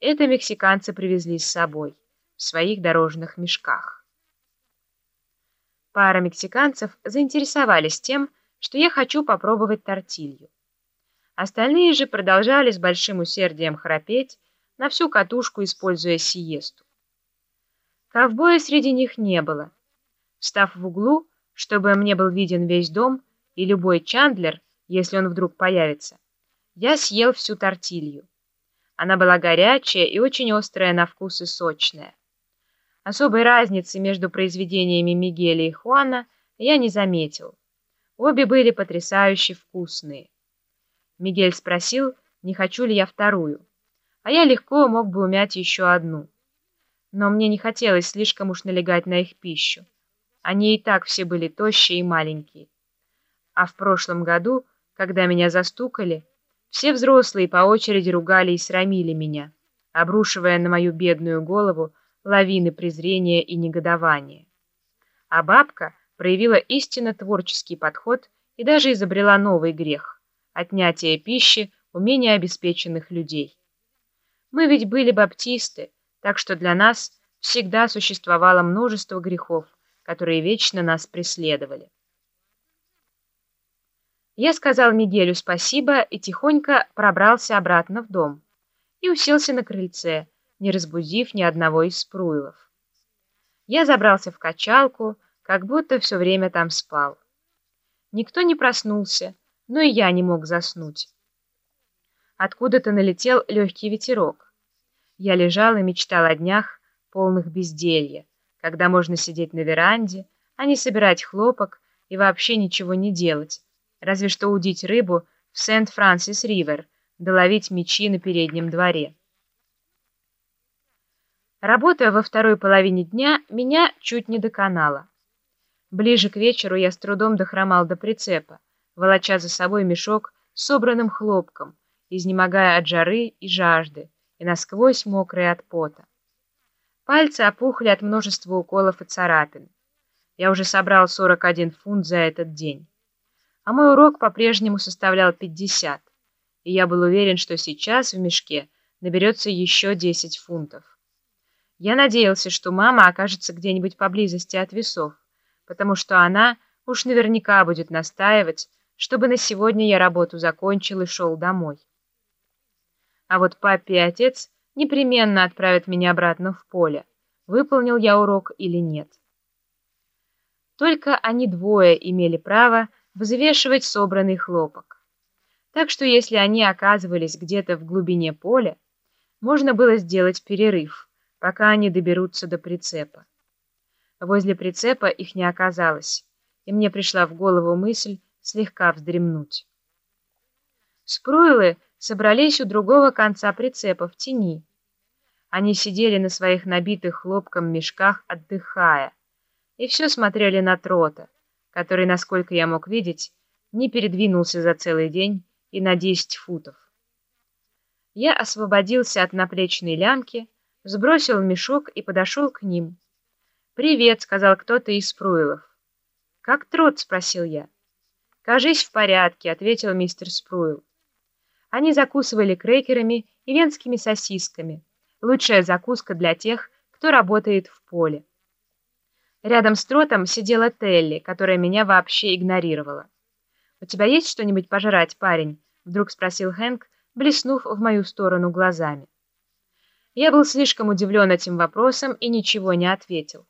это мексиканцы привезли с собой в своих дорожных мешках. Пара мексиканцев заинтересовались тем, что я хочу попробовать тортилью. Остальные же продолжали с большим усердием храпеть на всю катушку, используя сиесту. Ковбоя среди них не было. Встав в углу, чтобы мне был виден весь дом и любой Чандлер, если он вдруг появится, я съел всю тортилью. Она была горячая и очень острая на вкус и сочная. Особой разницы между произведениями Мигеля и Хуана я не заметил. Обе были потрясающе вкусные. Мигель спросил, не хочу ли я вторую, а я легко мог бы умять еще одну. Но мне не хотелось слишком уж налегать на их пищу. Они и так все были тощие и маленькие. А в прошлом году, когда меня застукали, все взрослые по очереди ругали и срамили меня, обрушивая на мою бедную голову лавины презрения и негодования. А бабка проявила истинно творческий подход и даже изобрела новый грех – отнятие пищи у менее обеспеченных людей. Мы ведь были баптисты, так что для нас всегда существовало множество грехов, которые вечно нас преследовали. Я сказал Мигелю спасибо и тихонько пробрался обратно в дом и уселся на крыльце, не разбудив ни одного из спруилов. Я забрался в качалку, как будто все время там спал. Никто не проснулся, но и я не мог заснуть. Откуда-то налетел легкий ветерок. Я лежал и мечтал о днях, полных безделья, когда можно сидеть на веранде, а не собирать хлопок и вообще ничего не делать, разве что удить рыбу в Сент-Франсис-Ривер, доловить мечи на переднем дворе. Работа во второй половине дня меня чуть не доконала. Ближе к вечеру я с трудом дохромал до прицепа, волоча за собой мешок с собранным хлопком, изнемогая от жары и жажды, и насквозь мокрые от пота. Пальцы опухли от множества уколов и царапин. Я уже собрал 41 фунт за этот день. А мой урок по-прежнему составлял 50, и я был уверен, что сейчас в мешке наберется еще 10 фунтов. Я надеялся, что мама окажется где-нибудь поблизости от весов, потому что она уж наверняка будет настаивать, чтобы на сегодня я работу закончил и шел домой. А вот папе и отец непременно отправят меня обратно в поле, выполнил я урок или нет. Только они двое имели право взвешивать собранный хлопок. Так что если они оказывались где-то в глубине поля, можно было сделать перерыв пока они доберутся до прицепа. Возле прицепа их не оказалось, и мне пришла в голову мысль слегка вздремнуть. Спруилы собрались у другого конца прицепа в тени. Они сидели на своих набитых хлопком мешках, отдыхая, и все смотрели на трота, который, насколько я мог видеть, не передвинулся за целый день и на десять футов. Я освободился от наплечной лямки, сбросил мешок и подошел к ним. «Привет», — сказал кто-то из Спруилов. «Как трот?» — спросил я. «Кажись, в порядке», — ответил мистер Спруил. Они закусывали крекерами и венскими сосисками. Лучшая закуска для тех, кто работает в поле. Рядом с тротом сидела Телли, которая меня вообще игнорировала. «У тебя есть что-нибудь пожрать, парень?» — вдруг спросил Хэнк, блеснув в мою сторону глазами. Я был слишком удивлен этим вопросом и ничего не ответил.